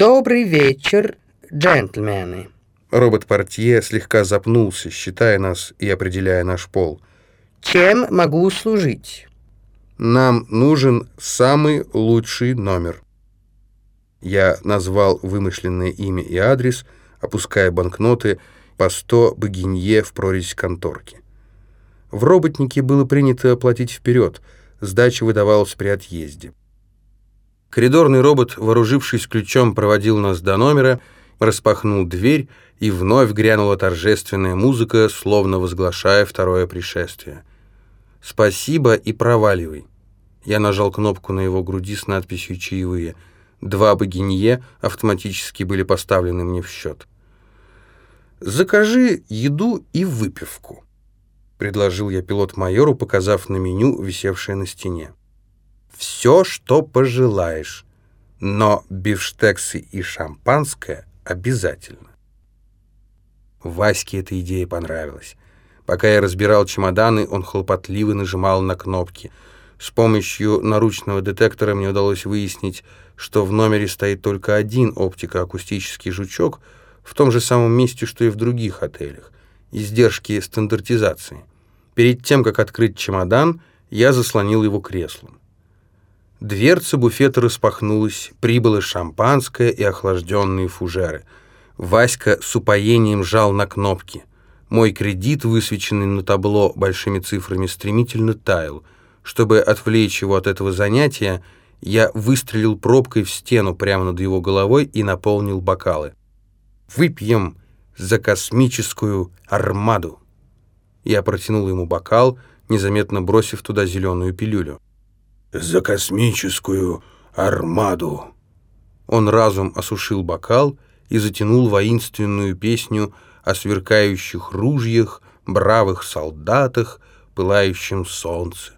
«Добрый вечер, джентльмены!» Робот-портье слегка запнулся, считая нас и определяя наш пол. «Чем могу служить?» «Нам нужен самый лучший номер». Я назвал вымышленное имя и адрес, опуская банкноты по 100 богинье в прорезь конторки. В работнике было принято оплатить вперед, сдача выдавалась при отъезде. Коридорный робот, вооружившись ключом, проводил нас до номера, распахнул дверь, и вновь грянула торжественная музыка, словно возглашая второе пришествие. «Спасибо и проваливай». Я нажал кнопку на его груди с надписью «Чаевые». Два богинье автоматически были поставлены мне в счет. «Закажи еду и выпивку», — предложил я пилот-майору, показав на меню, висевшее на стене. «Все, что пожелаешь, но бифштексы и шампанское обязательно». Ваське эта идея понравилась. Пока я разбирал чемоданы, он хлопотливо нажимал на кнопки. С помощью наручного детектора мне удалось выяснить, что в номере стоит только один оптико-акустический жучок в том же самом месте, что и в других отелях. Издержки стандартизации. Перед тем, как открыть чемодан, я заслонил его креслом. Дверца буфета распахнулась, прибыло шампанское и охлажденные фужеры. Васька с упоением жал на кнопки. Мой кредит, высвеченный на табло большими цифрами, стремительно таял. Чтобы отвлечь его от этого занятия, я выстрелил пробкой в стену прямо над его головой и наполнил бокалы. «Выпьем за космическую армаду!» Я протянул ему бокал, незаметно бросив туда зеленую пилюлю. «За космическую армаду!» Он разум осушил бокал и затянул воинственную песню о сверкающих ружьях, бравых солдатах, пылающем солнце.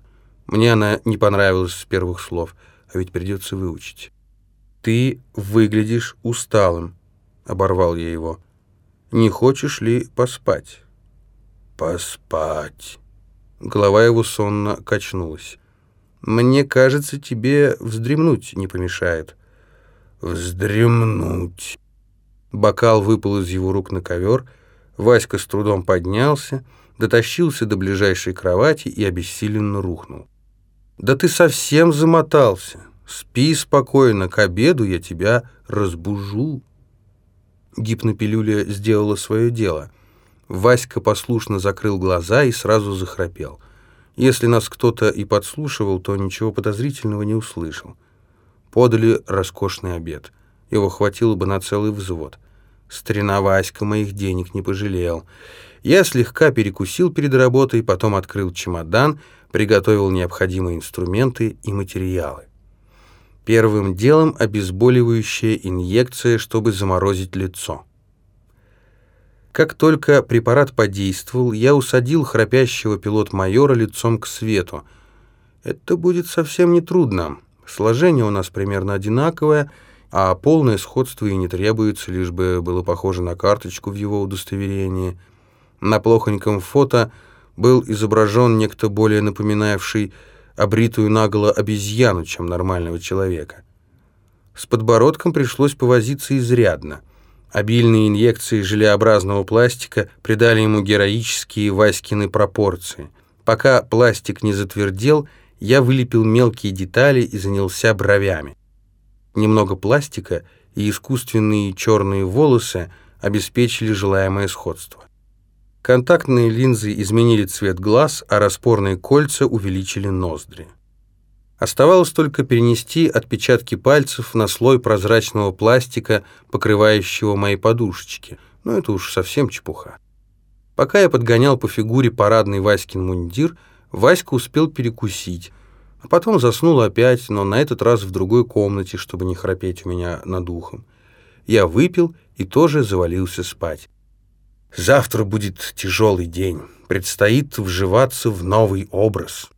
Мне она не понравилась с первых слов — а ведь придется выучить. «Ты выглядишь усталым», — оборвал я его. «Не хочешь ли поспать?» «Поспать». Голова его сонно качнулась. «Мне кажется, тебе вздремнуть не помешает». «Вздремнуть». Бокал выпал из его рук на ковер. Васька с трудом поднялся, дотащился до ближайшей кровати и обессиленно рухнул. «Да ты совсем замотался. Спи спокойно, к обеду я тебя разбужу». Гипнопилюля сделала свое дело. Васька послушно закрыл глаза и сразу захрапел. Если нас кто-то и подслушивал, то ничего подозрительного не услышал. Подали роскошный обед. Его хватило бы на целый взвод. Старина Васька моих денег не пожалел. Я слегка перекусил перед работой, потом открыл чемодан, приготовил необходимые инструменты и материалы. Первым делом обезболивающая инъекция, чтобы заморозить лицо. Как только препарат подействовал, я усадил храпящего пилот-майора лицом к свету. Это будет совсем нетрудно. Сложение у нас примерно одинаковое — а полное сходство и не требуется, лишь бы было похоже на карточку в его удостоверении. На плохоньком фото был изображен некто более напоминавший обритую наголо обезьяну, чем нормального человека. С подбородком пришлось повозиться изрядно. Обильные инъекции желеобразного пластика придали ему героические Васькины пропорции. Пока пластик не затвердел, я вылепил мелкие детали и занялся бровями. Немного пластика и искусственные черные волосы обеспечили желаемое сходство. Контактные линзы изменили цвет глаз, а распорные кольца увеличили ноздри. Оставалось только перенести отпечатки пальцев на слой прозрачного пластика, покрывающего мои подушечки. Но это уж совсем чепуха. Пока я подгонял по фигуре парадный Васькин мундир, Васька успел перекусить, а потом заснул опять, но на этот раз в другой комнате, чтобы не храпеть у меня над ухом. Я выпил и тоже завалился спать. Завтра будет тяжелый день. Предстоит вживаться в новый образ.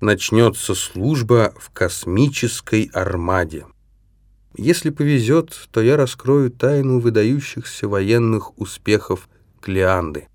Начнется служба в космической армаде. Если повезет, то я раскрою тайну выдающихся военных успехов Клеанды.